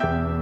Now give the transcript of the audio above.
you